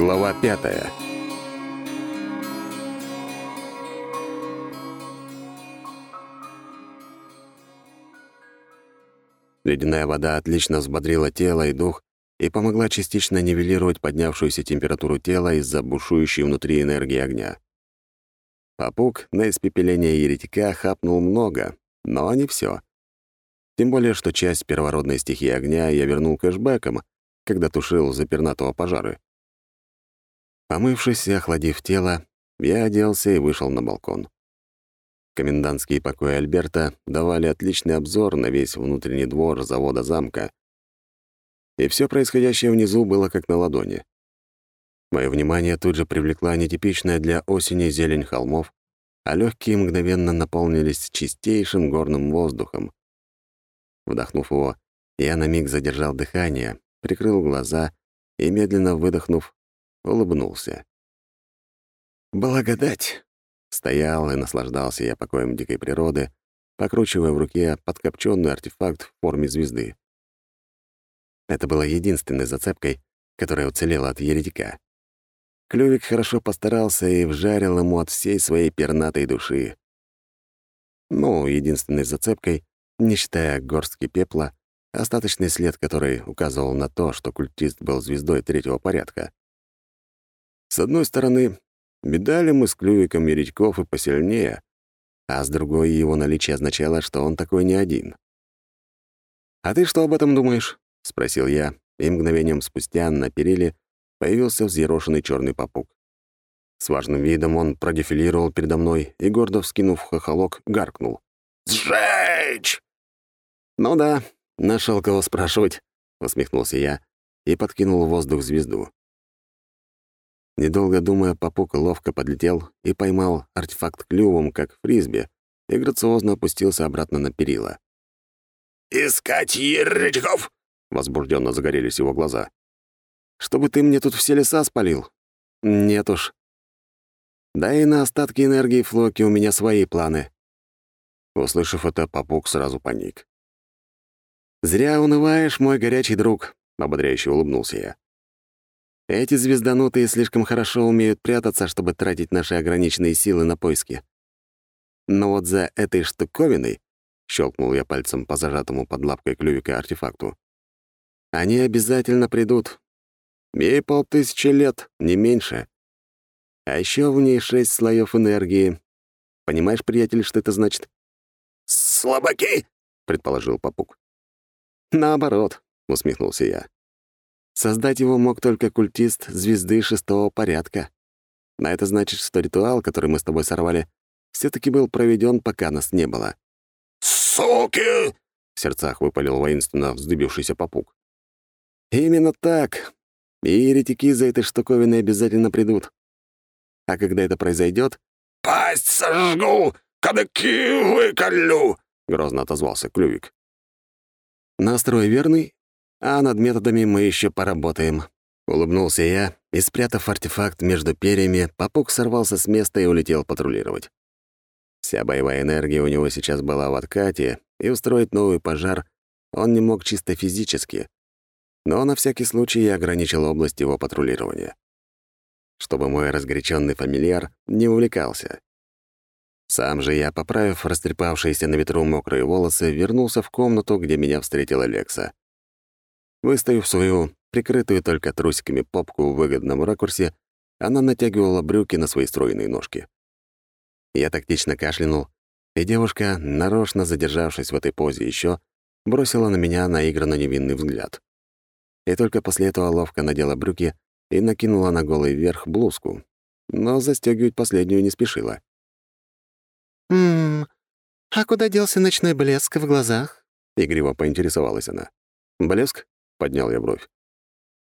Глава пятая. Ледяная вода отлично взбодрила тело и дух и помогла частично нивелировать поднявшуюся температуру тела из-за бушующей внутри энергии огня. Попук на испепеление еретика хапнул много, но не все. Тем более, что часть первородной стихии огня я вернул кэшбэком, когда тушил запернатого пожары. Помывшись и охладив тело, я оделся и вышел на балкон. Комендантские покои Альберта давали отличный обзор на весь внутренний двор завода-замка, и все происходящее внизу было как на ладони. Мое внимание тут же привлекла нетипичная для осени зелень холмов, а легкие мгновенно наполнились чистейшим горным воздухом. Вдохнув его, я на миг задержал дыхание, прикрыл глаза и, медленно выдохнув, улыбнулся. «Благодать!» Стоял и наслаждался я покоем дикой природы, покручивая в руке подкопченный артефакт в форме звезды. Это было единственной зацепкой, которая уцелела от еретика. Клювик хорошо постарался и вжарил ему от всей своей пернатой души. Ну, единственной зацепкой, не считая горстки пепла, остаточный след, который указывал на то, что культист был звездой третьего порядка. С одной стороны, медали мы с клювиком Мередьков и посильнее, а с другой его наличие означало, что он такой не один. «А ты что об этом думаешь?» — спросил я, и мгновением спустя на периле появился взъерошенный черный попуг. С важным видом он продефилировал передо мной и, гордо вскинув хохолок, гаркнул. «Сжечь!» «Ну да, нашел кого спрашивать», — усмехнулся я и подкинул в воздух звезду. Недолго думая, попуг ловко подлетел и поймал артефакт клювом, как фрисби, и грациозно опустился обратно на перила. «Искать ерычков!» — возбужденно загорелись его глаза. Чтобы ты мне тут все леса спалил? Нет уж. Да и на остатки энергии Флоки у меня свои планы». Услышав это, Попук сразу паник. «Зря унываешь, мой горячий друг», — ободряюще улыбнулся я. «Эти звезданутые слишком хорошо умеют прятаться, чтобы тратить наши ограниченные силы на поиски. Но вот за этой штуковиной, — щелкнул я пальцем по зажатому под лапкой клювика артефакту, — они обязательно придут, Ей полтысячи лет, не меньше. А еще в ней шесть слоев энергии. Понимаешь, приятель, что это значит? «Слабаки!» — предположил Попук. «Наоборот», — усмехнулся я. «Создать его мог только культист звезды шестого порядка. А это значит, что ритуал, который мы с тобой сорвали, все таки был проведен, пока нас не было». «Суки!» — в сердцах выпалил воинственно вздыбившийся Попук. «Именно так. И еретики за этой штуковиной обязательно придут. А когда это произойдет, «Пасть сожгу, кадыки выколю!» — грозно отозвался Клювик. «Настрой верный, а над методами мы еще поработаем», — улыбнулся я, и, спрятав артефакт между перьями, попуг сорвался с места и улетел патрулировать. Вся боевая энергия у него сейчас была в откате, и устроить новый пожар он не мог чисто физически но на всякий случай я ограничил область его патрулирования, чтобы мой разгоряченный фамильяр не увлекался. Сам же я, поправив растрепавшиеся на ветру мокрые волосы, вернулся в комнату, где меня встретила Лекса. Выставив свою, прикрытую только трусиками попку в выгодном ракурсе, она натягивала брюки на свои стройные ножки. Я тактично кашлянул, и девушка, нарочно задержавшись в этой позе еще, бросила на меня наигранно невинный взгляд и только после этого ловко надела брюки и накинула на голый верх блузку, но застегивать последнюю не спешила. «Ммм, а куда делся ночной блеск в глазах?» — игриво поинтересовалась она. «Блеск?» — поднял я бровь.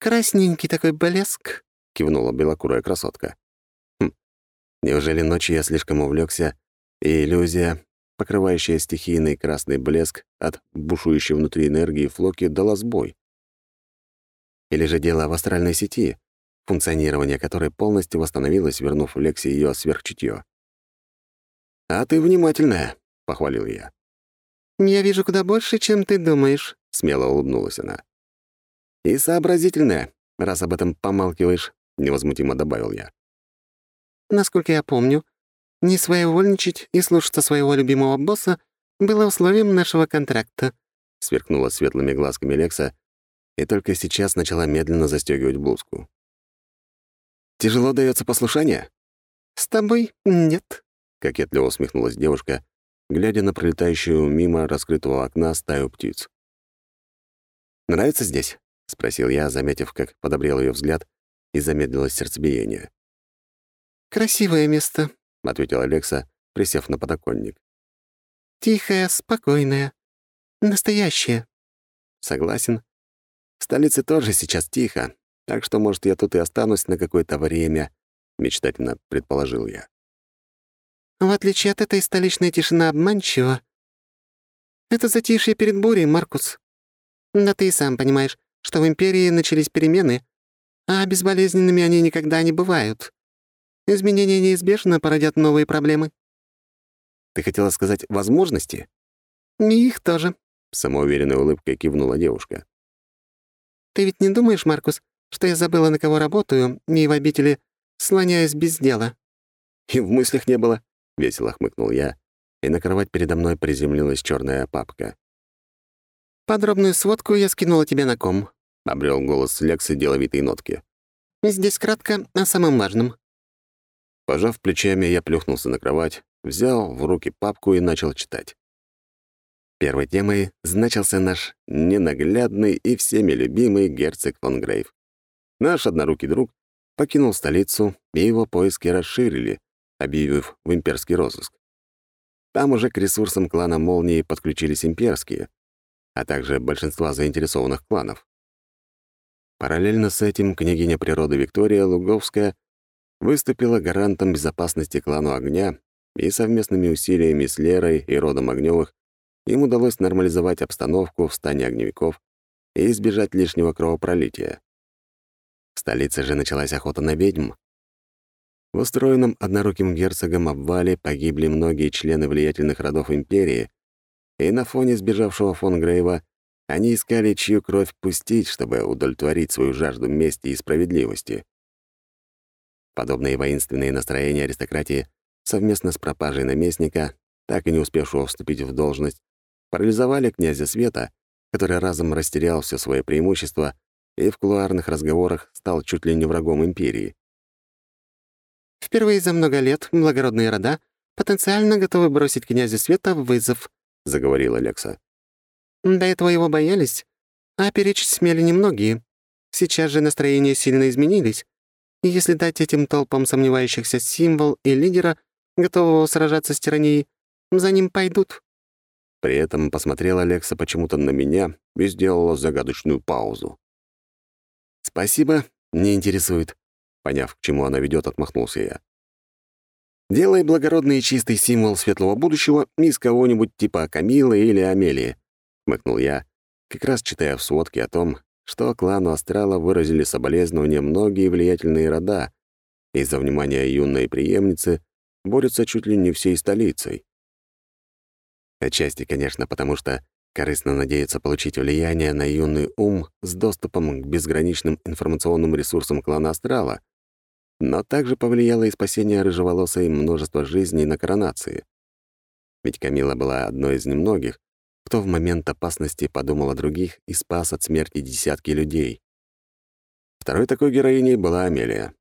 «Красненький такой блеск», — кивнула белокурая красотка. Хм, неужели ночью я слишком увлекся, и иллюзия, покрывающая стихийный красный блеск от бушующей внутри энергии Флоки, дала сбой? Или же дело в астральной сети, функционирование которой полностью восстановилось, вернув Лекси ее сверхчутье. «А ты внимательная», — похвалил я. «Я вижу куда больше, чем ты думаешь», — смело улыбнулась она. «И сообразительная, раз об этом помалкиваешь», — невозмутимо добавил я. «Насколько я помню, не своевольничать и слушаться своего любимого босса было условием нашего контракта», — сверкнула светлыми глазками Лекса и только сейчас начала медленно застегивать блузку. «Тяжело дается послушание?» «С тобой нет», — кокетливо усмехнулась девушка, глядя на пролетающую мимо раскрытого окна стаю птиц. «Нравится здесь?» — спросил я, заметив, как подобрел ее взгляд и замедлилось сердцебиение. «Красивое место», — ответила Алекса, присев на подоконник. «Тихое, спокойное, настоящее». «Согласен. В столице тоже сейчас тихо, так что, может, я тут и останусь на какое-то время», — мечтательно предположил я. В отличие от этой столичной тишина обманчива. Это затишье перед бурей, Маркус. Да ты и сам понимаешь, что в Империи начались перемены, а безболезненными они никогда не бывают. Изменения неизбежно породят новые проблемы. Ты хотела сказать «возможности»? И их тоже. Самоуверенной улыбкой кивнула девушка. Ты ведь не думаешь, Маркус, что я забыла, на кого работаю, и в обители слоняюсь без дела? И в мыслях не было. — весело хмыкнул я, и на кровать передо мной приземлилась черная папка. «Подробную сводку я скинула тебе на ком», — обрел голос Лексы деловитые нотки. «Здесь кратко о самом важном». Пожав плечами, я плюхнулся на кровать, взял в руки папку и начал читать. Первой темой значился наш ненаглядный и всеми любимый герцог фон Грейв. Наш однорукий друг покинул столицу, и его поиски расширили, объявив в имперский розыск. Там уже к ресурсам клана Молнии подключились имперские, а также большинство заинтересованных кланов. Параллельно с этим княгиня природы Виктория Луговская выступила гарантом безопасности клану Огня, и совместными усилиями с Лерой и родом Огневых им удалось нормализовать обстановку в стане огневиков и избежать лишнего кровопролития. В столице же началась охота на ведьм, в устроенном одноруким герцогом обвале погибли многие члены влиятельных родов империи, и на фоне сбежавшего фон Грейва они искали, чью кровь пустить, чтобы удовлетворить свою жажду мести и справедливости. Подобные воинственные настроения аристократии совместно с пропажей наместника, так и не успевшего вступить в должность, парализовали князя Света, который разом растерял все свои преимущества и в кулуарных разговорах стал чуть ли не врагом империи. Впервые за много лет благородные рода потенциально готовы бросить князя Света в вызов», — заговорила Лекса. «До этого его боялись, а перечить смели немногие. Сейчас же настроения сильно изменились, и если дать этим толпам сомневающихся символ и лидера, готового сражаться с тиранией, за ним пойдут». При этом посмотрела Лекса почему-то на меня и сделала загадочную паузу. «Спасибо, не интересует», Поняв, к чему она ведет, отмахнулся я. «Делай благородный и чистый символ светлого будущего из кого-нибудь типа Камилы или Амелии», — хмыкнул я, как раз читая в сводке о том, что клану Астрала выразили соболезнования многие влиятельные рода, из-за внимания юной преемницы борются чуть ли не всей столицей. Отчасти, конечно, потому что корыстно надеется получить влияние на юный ум с доступом к безграничным информационным ресурсам клана Астрала, но также повлияло и спасение рыжеволосой множества жизней на коронации. Ведь Камила была одной из немногих, кто в момент опасности подумал о других и спас от смерти десятки людей. Второй такой героиней была Амелия.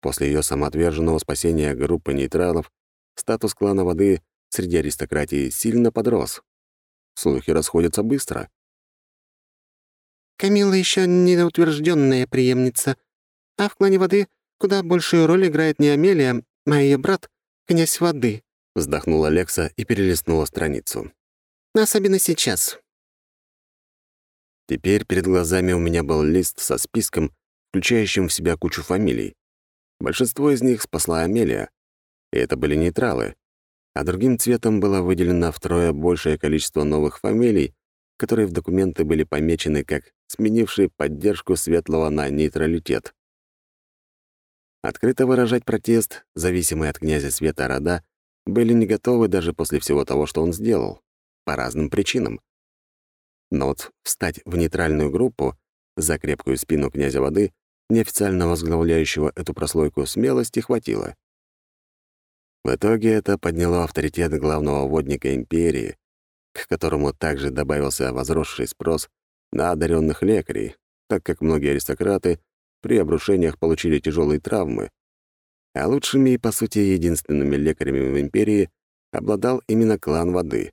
После ее самоотверженного спасения группы нейтралов статус клана воды среди аристократии сильно подрос. Слухи расходятся быстро. «Камила еще неутвержденная преемница, а в клане воды куда большую роль играет не Амелия, а ее брат, князь воды», — вздохнула Лекса и перелистнула страницу. «Особенно сейчас». Теперь перед глазами у меня был лист со списком, включающим в себя кучу фамилий. Большинство из них спасла Амелия, и это были нейтралы, а другим цветом было выделено втрое большее количество новых фамилий, которые в документы были помечены как сменившие поддержку светлого на нейтралитет. Открыто выражать протест, зависимые от князя Света рода, были не готовы даже после всего того, что он сделал, по разным причинам. Но вот встать в нейтральную группу за крепкую спину князя воды неофициально возглавляющего эту прослойку, смелости хватило. В итоге это подняло авторитет главного водника империи, к которому также добавился возросший спрос на одаренных лекарей, так как многие аристократы при обрушениях получили тяжелые травмы, а лучшими и, по сути, единственными лекарями в империи обладал именно клан воды.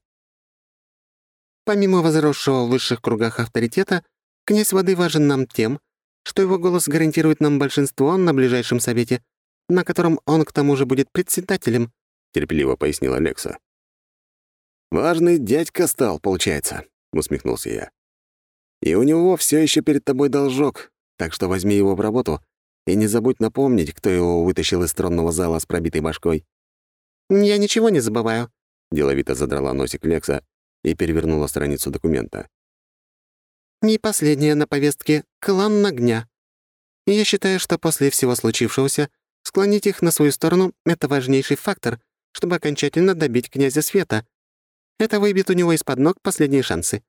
Помимо возросшего в высших кругах авторитета, князь воды важен нам тем, что его голос гарантирует нам большинство на ближайшем совете, на котором он к тому же будет председателем», — терпеливо пояснил Алекса. «Важный дядька стал, получается», — усмехнулся я. «И у него все еще перед тобой должок, так что возьми его в работу и не забудь напомнить, кто его вытащил из тронного зала с пробитой башкой». «Я ничего не забываю», — деловито задрала носик Лекса и перевернула страницу документа. «Не последняя на повестке — клан огня. Я считаю, что после всего случившегося склонить их на свою сторону — это важнейший фактор, чтобы окончательно добить князя Света. Это выбьет у него из-под ног последние шансы,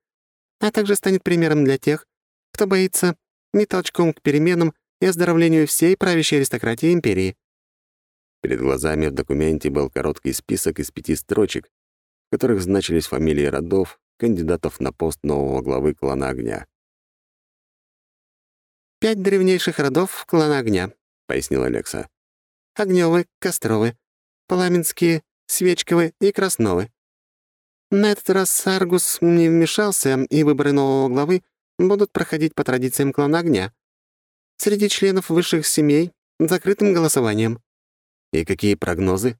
а также станет примером для тех, кто боится не толчком к переменам и оздоровлению всей правящей аристократии империи. Перед глазами в документе был короткий список из пяти строчек, в которых значились фамилии родов, кандидатов на пост нового главы клана огня. «Пять древнейших родов клана огня», — пояснил Алекса. «Огнёвы, Костровы, Пламенские, Свечковы и Красновы. На этот раз Аргус не вмешался, и выборы нового главы будут проходить по традициям клана огня. Среди членов высших семей — закрытым голосованием». «И какие прогнозы?»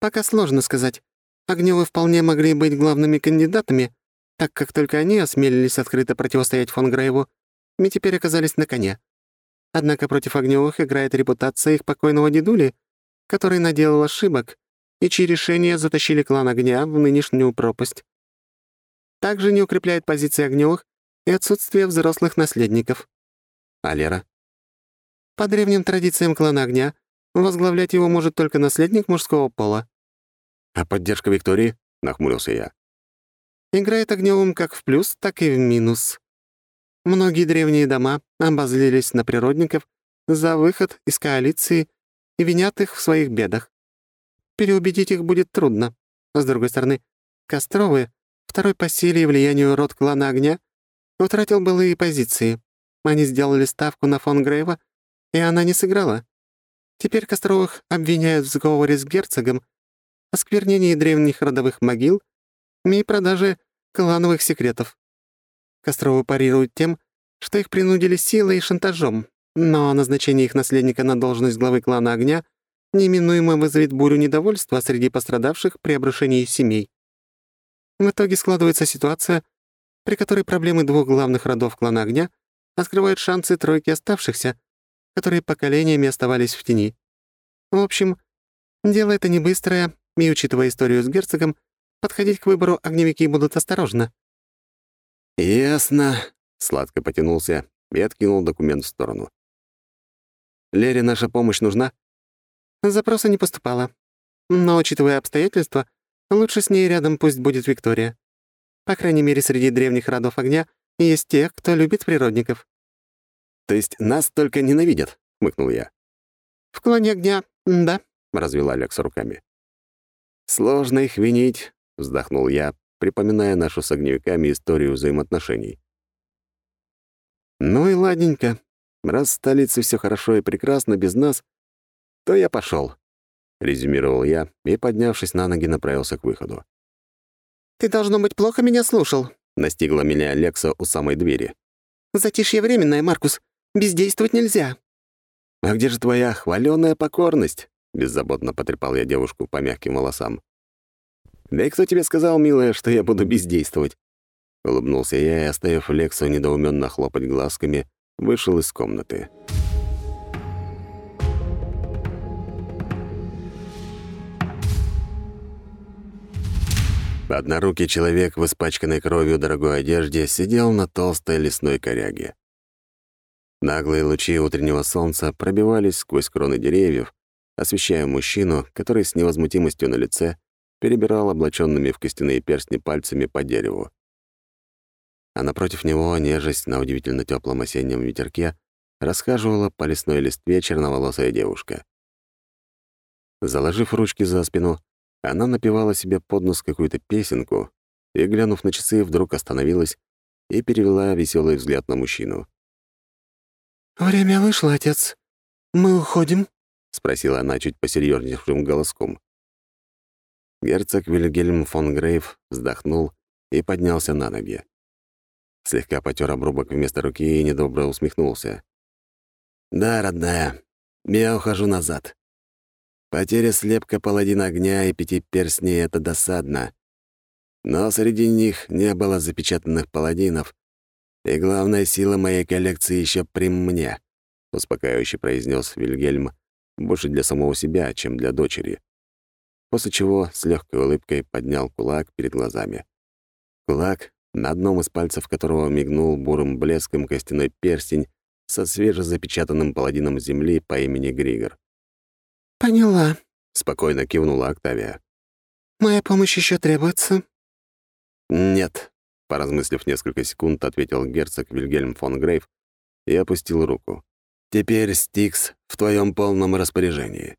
«Пока сложно сказать. Огнёвы вполне могли быть главными кандидатами, так как только они осмелились открыто противостоять фон Грейву, мы теперь оказались на коне. Однако против Огнёвых играет репутация их покойного дедули, который наделал ошибок, и чьи решения затащили клан Огня в нынешнюю пропасть. Также не укрепляет позиции Огнёвых и отсутствие взрослых наследников. А Лера? По древним традициям клана Огня возглавлять его может только наследник мужского пола. «А поддержка Виктории?» — нахмурился я. «Играет огневым как в плюс, так и в минус. Многие древние дома обозлились на природников за выход из коалиции и винят их в своих бедах. Переубедить их будет трудно. С другой стороны, Костровы, второй по силе и влиянию род клана Огня, утратил былые позиции. Они сделали ставку на фон Грейва, и она не сыграла. Теперь Костровых обвиняют в сговоре с герцогом осквернении древних родовых могил и продаже клановых секретов. Костровы парируют тем, что их принудили силой и шантажом, но назначение их наследника на должность главы клана Огня неминуемо вызовет бурю недовольства среди пострадавших при обрушении семей. В итоге складывается ситуация, при которой проблемы двух главных родов клана Огня открывают шансы тройки оставшихся, которые поколениями оставались в тени. В общем, дело это не быстрое, и, учитывая историю с герцогом, подходить к выбору огневики будут осторожно». «Ясно», — сладко потянулся и откинул документ в сторону. «Лере наша помощь нужна?» Запроса не поступало. Но, учитывая обстоятельства, лучше с ней рядом пусть будет Виктория. По крайней мере, среди древних родов огня есть те, кто любит природников. «То есть нас только ненавидят?» — хмыкнул я. «В клане огня, да», — развела Алекса руками. «Сложно их винить», — вздохнул я, припоминая нашу с огневиками историю взаимоотношений. «Ну и ладненько. Раз в столице все хорошо и прекрасно без нас, то я пошел, резюмировал я и, поднявшись на ноги, направился к выходу. «Ты, должно быть, плохо меня слушал», — настигла меня Алекса у самой двери. «Затишье временное, Маркус. Бездействовать нельзя». «А где же твоя хваленая покорность?» Беззаботно потрепал я девушку по мягким волосам. «Да и кто тебе сказал, милая, что я буду бездействовать?» Улыбнулся я и, оставив Лексу недоуменно хлопать глазками, вышел из комнаты. Однорукий человек в испачканной кровью дорогой одежде сидел на толстой лесной коряге. Наглые лучи утреннего солнца пробивались сквозь кроны деревьев, освещая мужчину, который с невозмутимостью на лице перебирал облаченными в костяные перстни пальцами по дереву. А напротив него, нежесть на удивительно теплом осеннем ветерке, расхаживала по лесной листве черноволосая девушка. Заложив ручки за спину, она напевала себе под нос какую-то песенку и, глянув на часы, вдруг остановилась и перевела веселый взгляд на мужчину. «Время вышло, отец. Мы уходим?» — спросила она чуть посерьезнейшим голоском. Герцог Вильгельм фон Грейв вздохнул и поднялся на ноги. Слегка потер обрубок вместо руки и недобро усмехнулся. «Да, родная, я ухожу назад. Потеря слепка паладин огня и пяти перстней — это досадно. Но среди них не было запечатанных паладинов, и главная сила моей коллекции еще при мне», — успокаивающе произнес Вильгельм, больше для самого себя, чем для дочери. После чего с легкой улыбкой поднял кулак перед глазами. Кулак, на одном из пальцев которого мигнул бурым блеском костяной перстень со свежезапечатанным паладином земли по имени Григор. «Поняла», — спокойно кивнула Октавия. «Моя помощь еще требуется?» «Нет», — поразмыслив несколько секунд, ответил герцог Вильгельм фон Грейв и опустил руку. «Теперь Стикс в твоем полном распоряжении».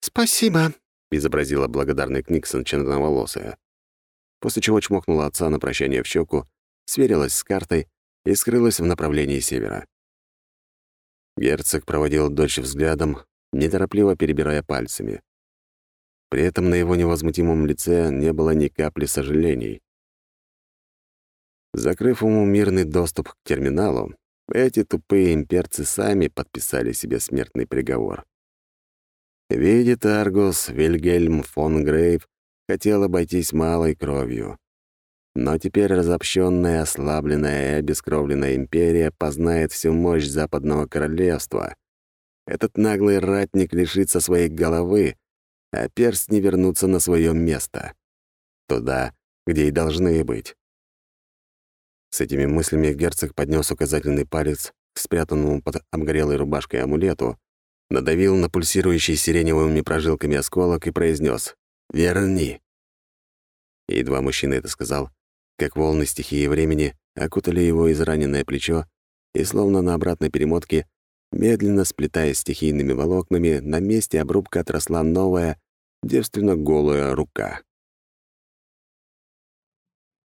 «Спасибо», — изобразила благодарный Книксон черноволосая. После чего чмокнула отца на прощание в щеку, сверилась с картой и скрылась в направлении севера. Герцог проводил дочь взглядом, неторопливо перебирая пальцами. При этом на его невозмутимом лице не было ни капли сожалений. Закрыв ему мирный доступ к терминалу, эти тупые имперцы сами подписали себе смертный приговор. Видит Аргус, Вильгельм фон Грейв хотел обойтись малой кровью. Но теперь разобщенная, ослабленная и обескровленная империя познает всю мощь Западного Королевства. Этот наглый ратник лишится своей головы, а перстни вернутся на свое место. Туда, где и должны быть. С этими мыслями герцог поднес указательный палец к спрятанному под обгорелой рубашкой амулету, надавил на пульсирующий сиреневыми прожилками осколок и произнес «Верни». едва мужчина это сказал, как волны стихии времени окутали его израненное плечо, и словно на обратной перемотке Медленно сплетаясь стихийными волокнами, на месте обрубка отросла новая, девственно голая рука.